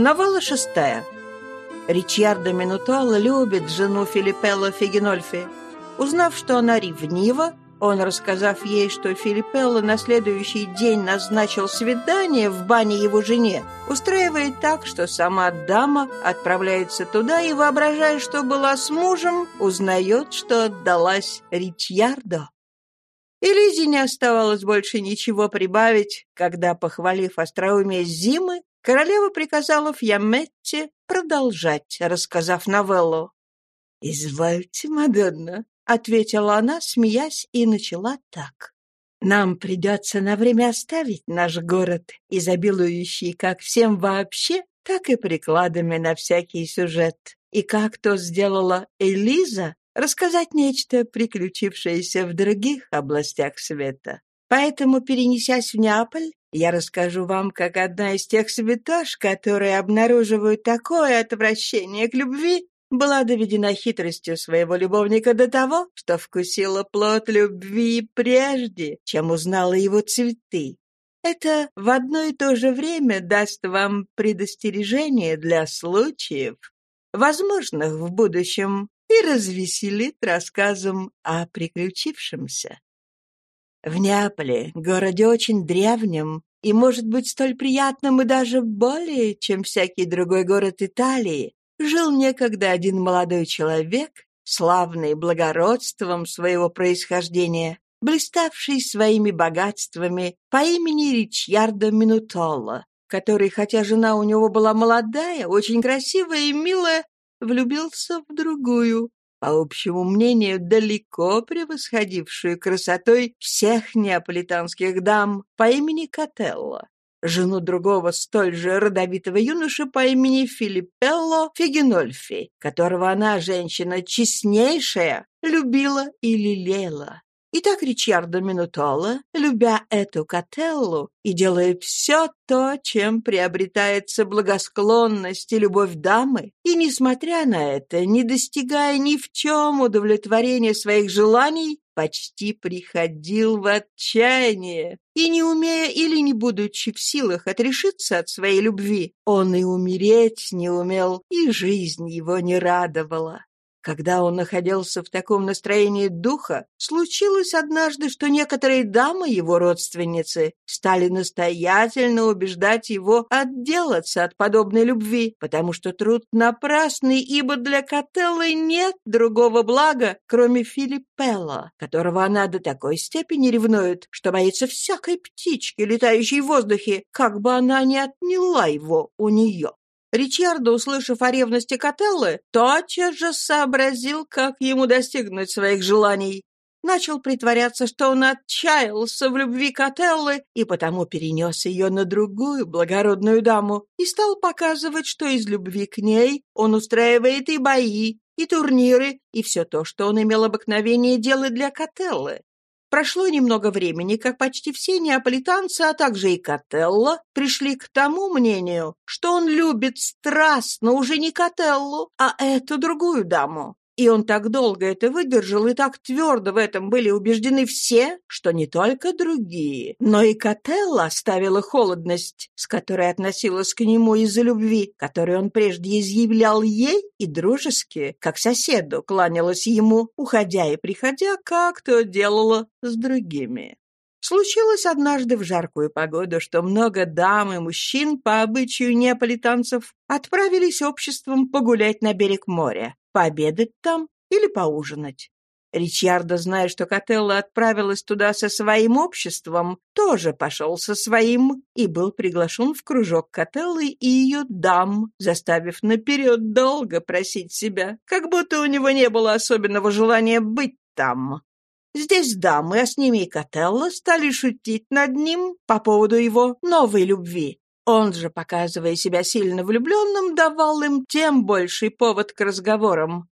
Новелла шестая. Ричьярдо Минутола любит жену Филиппелло Фигенольфи. Узнав, что она ревнива, он, рассказав ей, что Филиппелло на следующий день назначил свидание в бане его жене, устраивает так, что сама дама отправляется туда и, воображая, что была с мужем, узнает, что отдалась Ричьярдо. И Лизе не оставалось больше ничего прибавить, когда, похвалив остроумие Зимы, Королева приказала Фьяметте продолжать, рассказав новеллу. «Извольте, Мадонна», — ответила она, смеясь, и начала так. «Нам придется на время оставить наш город, изобилующий как всем вообще, так и прикладами на всякий сюжет. И как то сделала Элиза, рассказать нечто, приключившееся в других областях света. Поэтому, перенесясь в Неаполь, я расскажу вам, как одна из тех святош, которые обнаруживают такое отвращение к любви, была доведена хитростью своего любовника до того, что вкусила плод любви прежде, чем узнала его цветы. Это в одно и то же время даст вам предостережение для случаев, возможных в будущем, и развеселит рассказом о приключившемся. В Неаполе, городе очень древнем и, может быть, столь приятным и даже более, чем всякий другой город Италии, жил некогда один молодой человек, славный благородством своего происхождения, блиставший своими богатствами по имени Ричьярдо Минутолло, который, хотя жена у него была молодая, очень красивая и милая, влюбился в другую, по общему мнению, далеко превосходившую красотой всех неаполитанских дам по имени Котелло, жену другого столь же родовитого юноши по имени Филиппелло Фигенольфи, которого она, женщина честнейшая, любила и лелеяла. Итак, Ричардо Минутола, любя эту Котеллу и делая все то, чем приобретается благосклонность и любовь дамы, и, несмотря на это, не достигая ни в чем удовлетворения своих желаний, почти приходил в отчаяние, и не умея или не будучи в силах отрешиться от своей любви, он и умереть не умел, и жизнь его не радовала. Когда он находился в таком настроении духа, случилось однажды, что некоторые дамы, его родственницы, стали настоятельно убеждать его отделаться от подобной любви, потому что труд напрасный, ибо для Котеллы нет другого блага, кроме Филиппелла, которого она до такой степени ревнует, что боится всякой птички, летающей в воздухе, как бы она ни отняла его у нее. Ричардо, услышав о ревности Котеллы, тотчас же сообразил, как ему достигнуть своих желаний. Начал притворяться, что он отчаялся в любви Котеллы и потому перенес ее на другую благородную даму и стал показывать, что из любви к ней он устраивает и бои, и турниры, и все то, что он имел обыкновение делать для Котеллы. Прошло немного времени, как почти все неаполитанцы, а также и Котелло, пришли к тому мнению, что он любит страстно уже не Котеллу, а эту другую даму. И он так долго это выдержал, и так твердо в этом были убеждены все, что не только другие, но и Котелла оставила холодность, с которой относилась к нему из-за любви, которую он прежде изъявлял ей, и дружески, как соседу, кланялась ему, уходя и приходя, как то делала с другими. Случилось однажды в жаркую погоду, что много дам и мужчин по обычаю неаполитанцев отправились обществом погулять на берег моря пообедать там или поужинать. Ричардо, зная, что Котелла отправилась туда со своим обществом, тоже пошел со своим и был приглашен в кружок Котеллы и ее дам, заставив наперед долго просить себя, как будто у него не было особенного желания быть там. Здесь дамы, а с ними и Котелла, стали шутить над ним по поводу его новой любви. Он же, показывая себя сильно влюбленным, давал им тем больший повод к разговорам.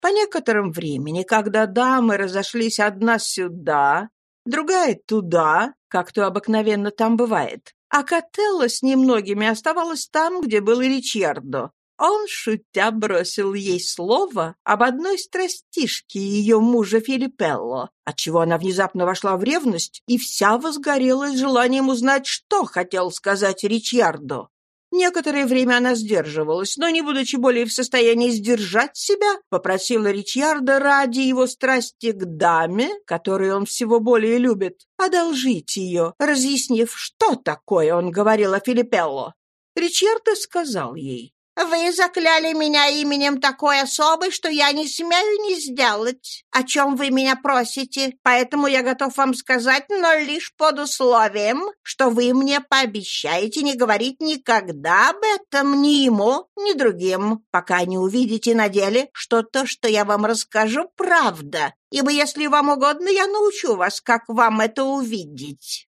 По некоторым времени, когда дамы разошлись одна сюда, другая туда, как то обыкновенно там бывает, а Котелло с немногими оставалась там, где был и Ричардо, он, шутя, бросил ей слово об одной страстишке ее мужа Филиппелло, отчего она внезапно вошла в ревность и вся возгорелась желанием узнать, что хотел сказать Ричьярдо. Некоторое время она сдерживалась, но, не будучи более в состоянии сдержать себя, попросила Ричьярда ради его страсти к даме, которую он всего более любит, одолжить ее, разъяснив, что такое он говорил о Филиппелло. Ричьярдо сказал ей, вы закляли меня именем такой особы, что я не смею не сделать, о чем вы меня просите, поэтому я готов вам сказать, но лишь под условием, что вы мне пообещаете не говорить никогда об этом ни ему, ни другим, пока не увидите на деле, что то, что я вам расскажу, правда, ибо если вам угодно, я научу вас, как вам это увидеть».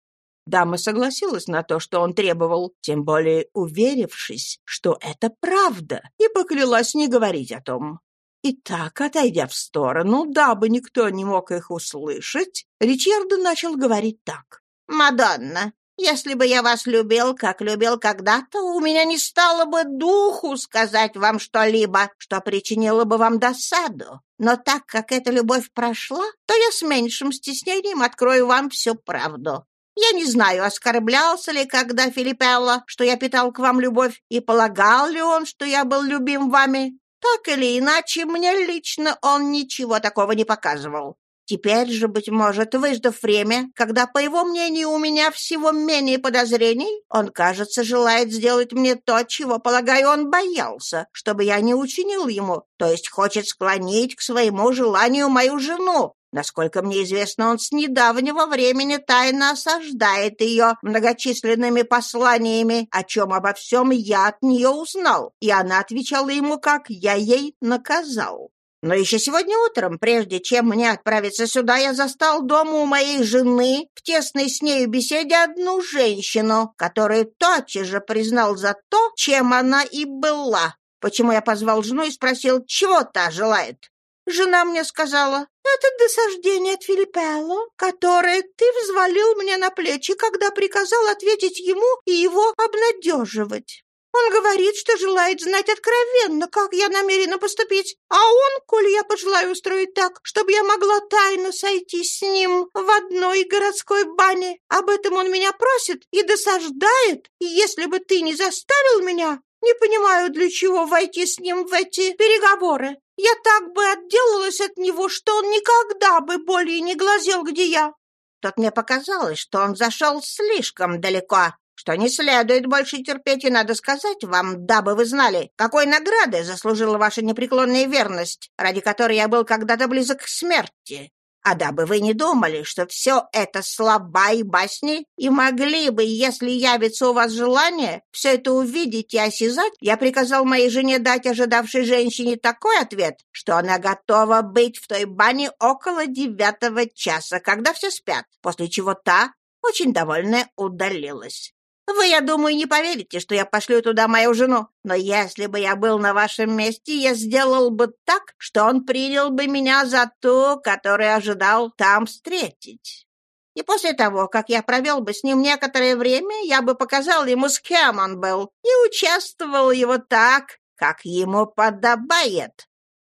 Дама согласилась на то, что он требовал, тем более уверившись, что это правда, и поклялась не говорить о том. И так, отойдя в сторону, дабы никто не мог их услышать, Ричардо начал говорить так. «Мадонна, если бы я вас любил, как любил когда-то, у меня не стало бы духу сказать вам что-либо, что причинило бы вам досаду. Но так как эта любовь прошла, то я с меньшим стеснением открою вам всю правду. Я не знаю, оскорблялся ли когда Филиппелло, что я питал к вам любовь, и полагал ли он, что я был любим вами. Так или иначе, мне лично он ничего такого не показывал. Теперь же, быть может, выждав время, когда, по его мнению, у меня всего менее подозрений, он, кажется, желает сделать мне то, чего, полагаю, он боялся, чтобы я не учинил ему, то есть хочет склонить к своему желанию мою жену, Насколько мне известно, он с недавнего времени тайно осаждает ее многочисленными посланиями, о чем обо всем я от нее узнал, и она отвечала ему, как я ей наказал. Но еще сегодня утром, прежде чем мне отправиться сюда, я застал дома у моей жены в тесной с нею беседе одну женщину, которую тотчас же признал за то, чем она и была. Почему я позвал жену и спросил, чего та желает? Жена мне сказала, это досаждение от Филиппелло, которое ты взвалил мне на плечи, когда приказал ответить ему и его обнадеживать. Он говорит, что желает знать откровенно, как я намерена поступить, а он, коли я пожелаю устроить так, чтобы я могла тайно сойти с ним в одной городской бане, об этом он меня просит и досаждает, и если бы ты не заставил меня, не понимаю, для чего войти с ним в эти переговоры. Я так бы отделалась от него, что он никогда бы более не глазел, где я. Тут мне показалось, что он зашел слишком далеко, что не следует больше терпеть, и надо сказать вам, дабы вы знали, какой награды заслужила ваша непреклонная верность, ради которой я был когда-то близок к смерти. А дабы вы не думали, что все это слова и басни, и могли бы, если явится у вас желание, все это увидеть и осязать, я приказал моей жене дать ожидавшей женщине такой ответ, что она готова быть в той бане около девятого часа, когда все спят, после чего та, очень довольная, удалилась. Вы, я думаю, не поверите, что я пошлю туда мою жену. Но если бы я был на вашем месте, я сделал бы так, что он принял бы меня за ту, которую ожидал там встретить. И после того, как я провел бы с ним некоторое время, я бы показал ему, с кем он был, и участвовал его так, как ему подобает.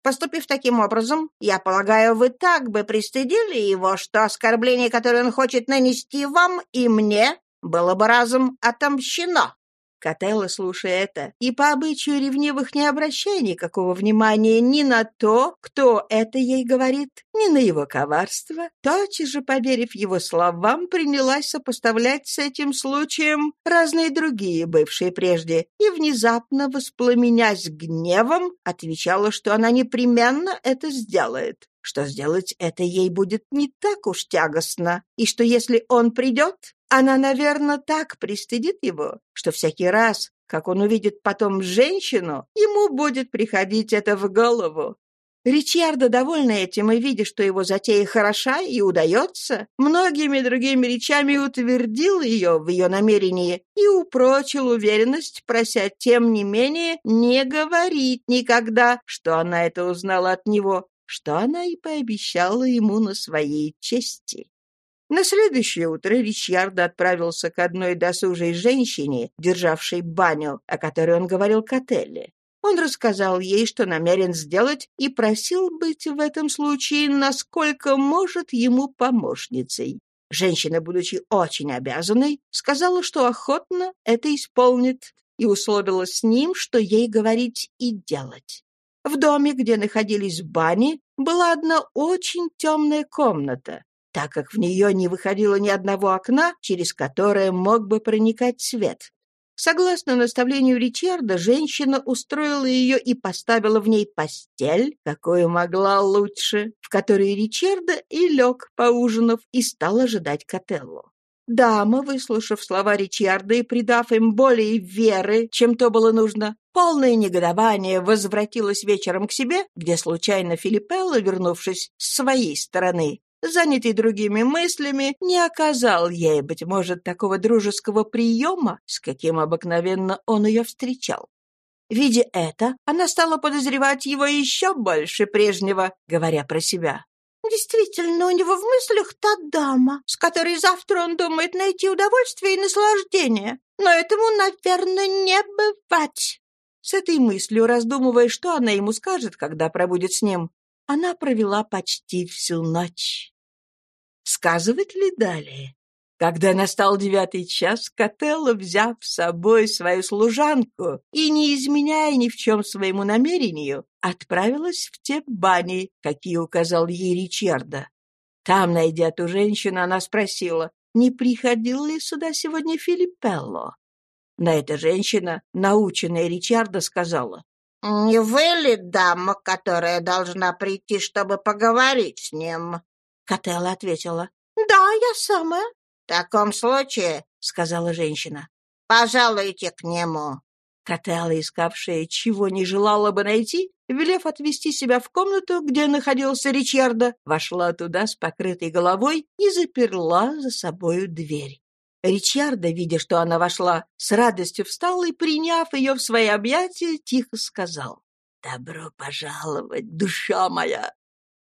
Поступив таким образом, я полагаю, вы так бы пристыдили его, что оскорбление, которое он хочет нанести вам и мне, было бы разом отомщено. Котелло, слушая это, и по обычаю ревнивых не обращая никакого внимания ни на то, кто это ей говорит, ни на его коварство, тотчас же, поверив его словам, принялась сопоставлять с этим случаем разные другие, бывшие прежде, и, внезапно воспламенясь гневом, отвечала, что она непременно это сделает что сделать это ей будет не так уж тягостно, и что если он придет, она, наверное, так пристыдит его, что всякий раз, как он увидит потом женщину, ему будет приходить это в голову. Ричьярдо, довольный этим и видя, что его затея хороша и удается, многими другими речами утвердил ее в ее намерении и упрочил уверенность, прося тем не менее не говорить никогда, что она это узнала от него, что она и пообещала ему на своей чести. На следующее утро Ричьярдо отправился к одной досужей женщине, державшей баню, о которой он говорил Котелле. Он рассказал ей, что намерен сделать, и просил быть в этом случае, насколько может ему помощницей. Женщина, будучи очень обязанной, сказала, что охотно это исполнит, и условилась с ним, что ей говорить и делать. В доме, где находились бани, была одна очень темная комната, так как в нее не выходило ни одного окна, через которое мог бы проникать свет. Согласно наставлению Ричарда, женщина устроила ее и поставила в ней постель, какую могла лучше, в которой Ричарда и лег, поужинав, и стал ожидать Котеллу. Дама, выслушав слова Ричарда и придав им более веры, чем то было нужно, полное негодование возвратилась вечером к себе, где случайно Филиппелло, вернувшись с своей стороны, занятый другими мыслями, не оказал ей, быть может, такого дружеского приема, с каким обыкновенно он ее встречал. Видя это, она стала подозревать его еще больше прежнего, говоря про себя. Действительно, у него в мыслях та дама, с которой завтра он думает найти удовольствие и наслаждение. Но этому, наверное, не бывать. С этой мыслью, раздумывая, что она ему скажет, когда пробудет с ним, она провела почти всю ночь. Сказывать ли далее? Когда настал девятый час, Котелло, взяв с собой свою служанку и не изменяя ни в чем своему намерению, отправилась в те бани, какие указал ей Ричарда. Там, найдя ту женщину, она спросила, не приходил ли сюда сегодня Филиппелло. На это женщина, наученная Ричарда, сказала, «Не вы ли дама, которая должна прийти, чтобы поговорить с ним?» Котелла ответила, «Да, я самая». «В таком случае», — сказала женщина, — «пожалуйте к нему». Котелла, искавшая, чего не желала бы найти, велев отвести себя в комнату, где находился Ричарда, вошла туда с покрытой головой и заперла за собою дверь. Ричарда, видя, что она вошла, с радостью встал и, приняв ее в свои объятия, тихо сказал «Добро пожаловать, душа моя!»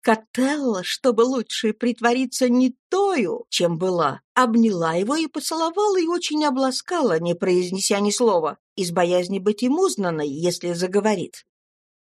Котелла, чтобы лучше притвориться не тою, чем была, обняла его и поцеловала и очень обласкала, не произнеся ни слова, из боязни быть ему узнанной, если заговорит.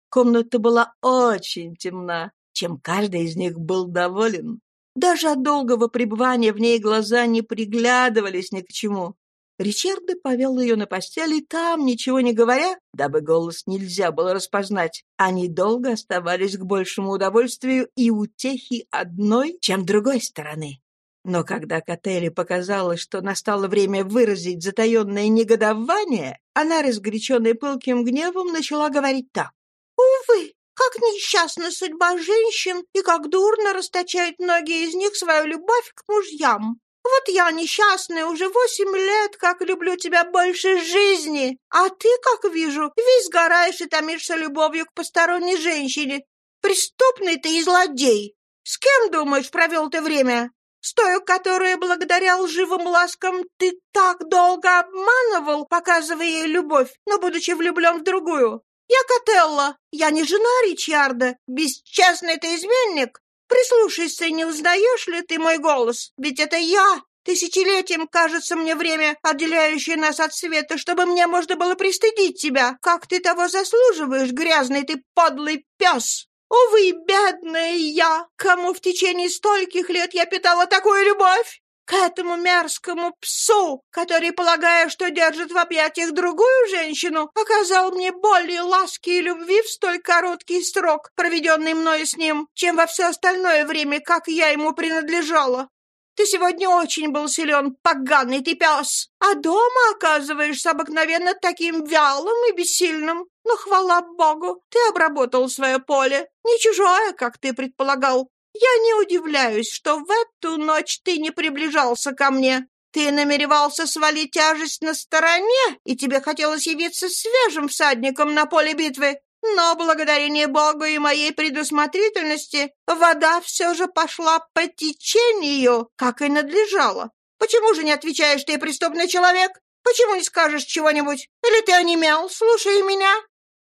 Комната была очень темна, чем каждый из них был доволен. Даже от долгого пребывания в ней глаза не приглядывались ни к чему. Ричард повел ее на постель, и там, ничего не говоря, дабы голос нельзя было распознать, они долго оставались к большему удовольствию и утехи одной, чем другой стороны. Но когда Котелли показалось, что настало время выразить затаенное негодование, она, разгоряченная пылким гневом, начала говорить так. «Увы, как несчастна судьба женщин и как дурно расточают многие из них свою любовь к мужьям. Вот я, несчастная, уже восемь лет, как люблю тебя больше жизни, а ты, как вижу, весь сгораешь и томишься любовью к посторонней женщине. Преступный ты и злодей. С кем, думаешь, провел ты время? С той, которую, благодаря лживым ласкам, ты так долго обманывал, показывая ей любовь, но будучи влюблен в другую. Я Котелла, я не жена Ричарда, бесчестный ты изменник, Прислушайся, не узнаешь ли ты мой голос? Ведь это я. Тысячелетием кажется мне время, отделяющее нас от света, чтобы мне можно было пристыдить тебя. Как ты того заслуживаешь, грязный ты подлый пес? Увы, бедная я, кому в течение стольких лет я питала такую любовь к этому мерзкому псу, который, полагая, что держит в объятиях другую женщину, оказал мне более ласки и любви в столь короткий срок, проведенный мною с ним, чем во все остальное время, как я ему принадлежала. Ты сегодня очень был силен, поганый ты пес, а дома оказываешься обыкновенно таким вялым и бессильным. Но, хвала Богу, ты обработал свое поле, не чужое, как ты предполагал, я не удивляюсь, что в эту ночь ты не приближался ко мне. Ты намеревался свалить тяжесть на стороне, и тебе хотелось явиться свежим всадником на поле битвы. Но благодарение Богу и моей предусмотрительности вода все же пошла по течению, как и надлежало. Почему же не отвечаешь ты, преступный человек? Почему не скажешь чего-нибудь? Или ты онемел, слушай меня?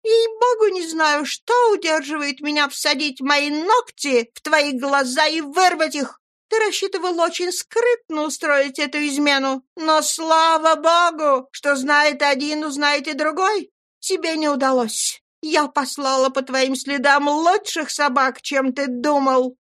Ей-богу, не знаю, что удерживает меня всадить мои ногти в твои глаза и вырвать их. Ты рассчитывал очень скрытно устроить эту измену, но слава богу, что знает один, узнает и другой. Тебе не удалось. Я послала по твоим следам лучших собак, чем ты думал.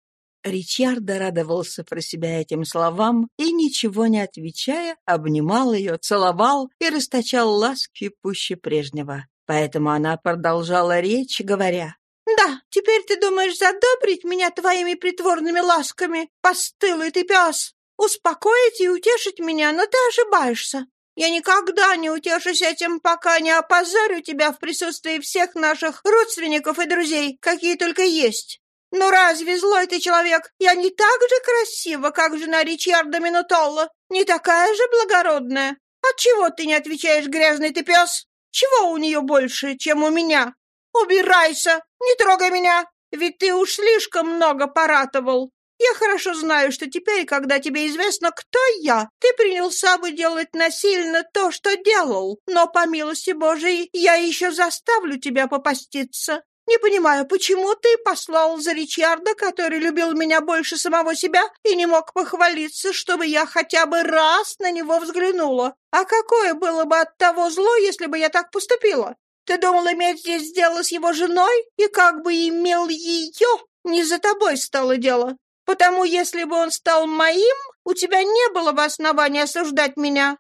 Ричардо радовался про себя этим словам и, ничего не отвечая, обнимал ее, целовал и расточал ласки пуще прежнего. Поэтому она продолжала речь, говоря, «Да, теперь ты думаешь задобрить меня твоими притворными ласками, постылый ты пес, успокоить и утешить меня, но ты ошибаешься. Я никогда не утешусь этим, пока не опозорю тебя в присутствии всех наших родственников и друзей, какие только есть. «Ну разве злой ты человек? Я не так же красива, как жена Ричарда Минутолла, не такая же благородная. Отчего ты не отвечаешь, грязный ты пес? Чего у нее больше, чем у меня? Убирайся, не трогай меня, ведь ты уж слишком много поратовал. Я хорошо знаю, что теперь, когда тебе известно, кто я, ты принялся бы делать насильно то, что делал. Но, по милости Божией, я еще заставлю тебя попаститься. Не понимаю, почему ты послал за Ричарда, который любил меня больше самого себя и не мог похвалиться, чтобы я хотя бы раз на него взглянула. А какое было бы от того зло, если бы я так поступила? Ты думал иметь здесь дело с его женой и как бы имел ее? Не за тобой стало дело. Потому если бы он стал моим, у тебя не было бы основания осуждать меня.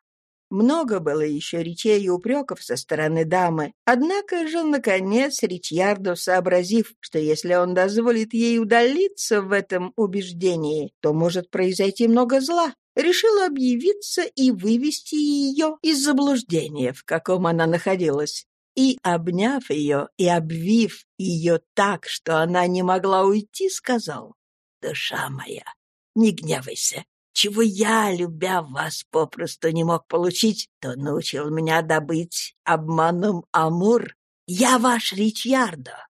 Много было еще речей и упреков со стороны дамы. Однако же, наконец, Ричьярдо, сообразив, что если он дозволит ей удалиться в этом убеждении, то может произойти много зла, решил объявиться и вывести ее из заблуждения, в каком она находилась. И, обняв ее и обвив ее так, что она не могла уйти, сказал, «Душа моя, не гневайся, чего я, любя вас, попросту не мог получить, то научил меня добыть обманом Амур. Я ваш Ричьярдо.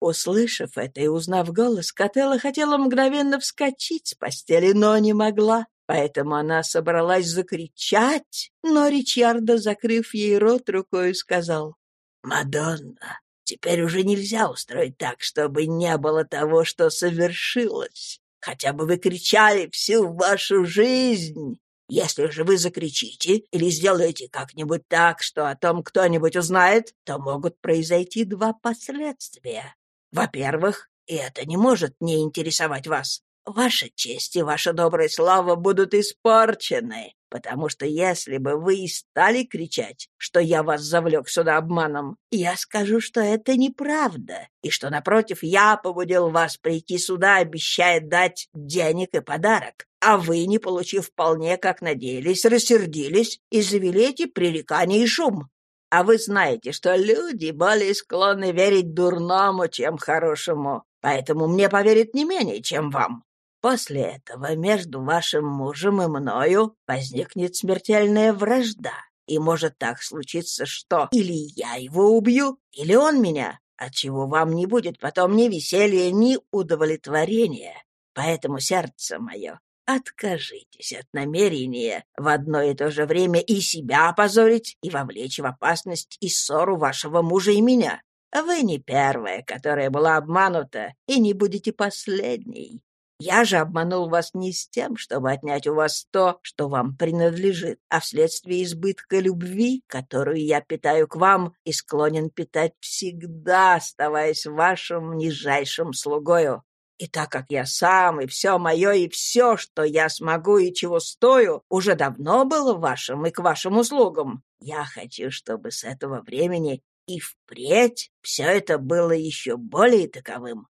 Услышав это и узнав голос, Котелла хотела мгновенно вскочить с постели, но не могла. Поэтому она собралась закричать, но Ричьярдо, закрыв ей рот рукой, сказал, «Мадонна, теперь уже нельзя устроить так, чтобы не было того, что совершилось. Хотя бы вы кричали всю вашу жизнь. Если же вы закричите или сделаете как-нибудь так, что о том кто-нибудь узнает, то могут произойти два последствия. Во-первых, и это не может не интересовать вас, ваша честь и ваша добрая слава будут испорчены, потому что если бы вы и стали кричать, что я вас завлек сюда обманом, я скажу, что это неправда, и что, напротив, я побудил вас прийти сюда, обещая дать денег и подарок, а вы, не получив вполне, как надеялись, рассердились и завели эти пререкания и шум. А вы знаете, что люди более склонны верить дурному, чем хорошему, поэтому мне поверят не менее, чем вам. После этого между вашим мужем и мною возникнет смертельная вражда, и может так случиться, что или я его убью, или он меня, отчего вам не будет потом ни веселья, ни удовлетворения. Поэтому, сердце мое, откажитесь от намерения в одно и то же время и себя опозорить, и вовлечь в опасность и ссору вашего мужа и меня. Вы не первая, которая была обманута, и не будете последней. Я же обманул вас не с тем, чтобы отнять у вас то, что вам принадлежит, а вследствие избытка любви, которую я питаю к вам и склонен питать всегда, оставаясь вашим нижайшим слугою. И так как я сам, и все мое, и все, что я смогу и чего стою, уже давно было вашим и к вашим услугам, я хочу, чтобы с этого времени и впредь все это было еще более таковым.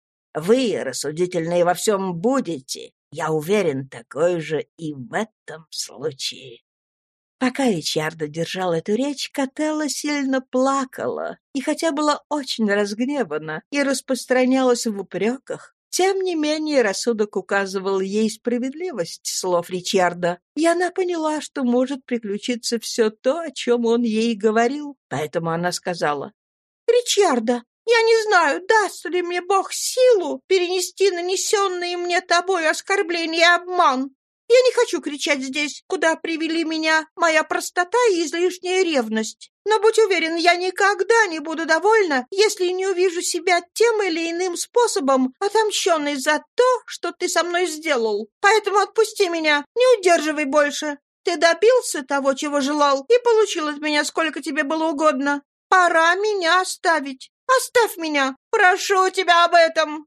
Вы, рассудительные во всем, будете, я уверен, такой же и в этом случае. Пока Ричардо держал эту речь, Котелла сильно плакала, и хотя была очень разгневана и распространялась в упреках, тем не менее рассудок указывал ей справедливость слов Ричарда, и она поняла, что может приключиться все то, о чем он ей говорил. Поэтому она сказала, «Ричарда, я не знаю, даст ли мне Бог силу перенести нанесенные мне тобой оскорбления и обман. Я не хочу кричать здесь, куда привели меня моя простота и излишняя ревность. Но будь уверен, я никогда не буду довольна, если не увижу себя тем или иным способом отомщенной за то, что ты со мной сделал. Поэтому отпусти меня, не удерживай больше. Ты добился того, чего желал, и получил от меня сколько тебе было угодно. Пора меня оставить. Оставь меня! Прошу тебя об этом!»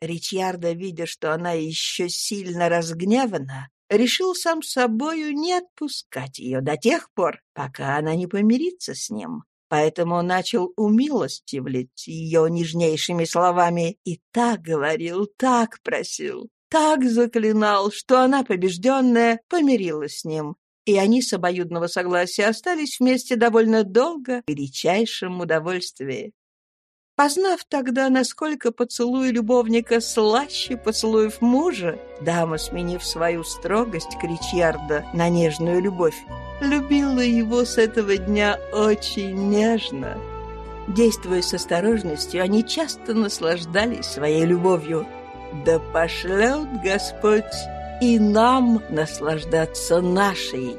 Ричьярда, видя, что она еще сильно разгневана, решил сам собою не отпускать ее до тех пор, пока она не помирится с ним. Поэтому начал умилостивлять ее нежнейшими словами и так говорил, так просил, так заклинал, что она, побежденная, помирилась с ним, и они с обоюдного согласия остались вместе довольно долго в величайшем удовольствии. Познав тогда, насколько поцелуй любовника слаще поцелуев мужа, дама, сменив свою строгость Кричьярда на нежную любовь, любила его с этого дня очень нежно. Действуя с осторожностью, они часто наслаждались своей любовью. Да пошлет Господь и нам наслаждаться нашей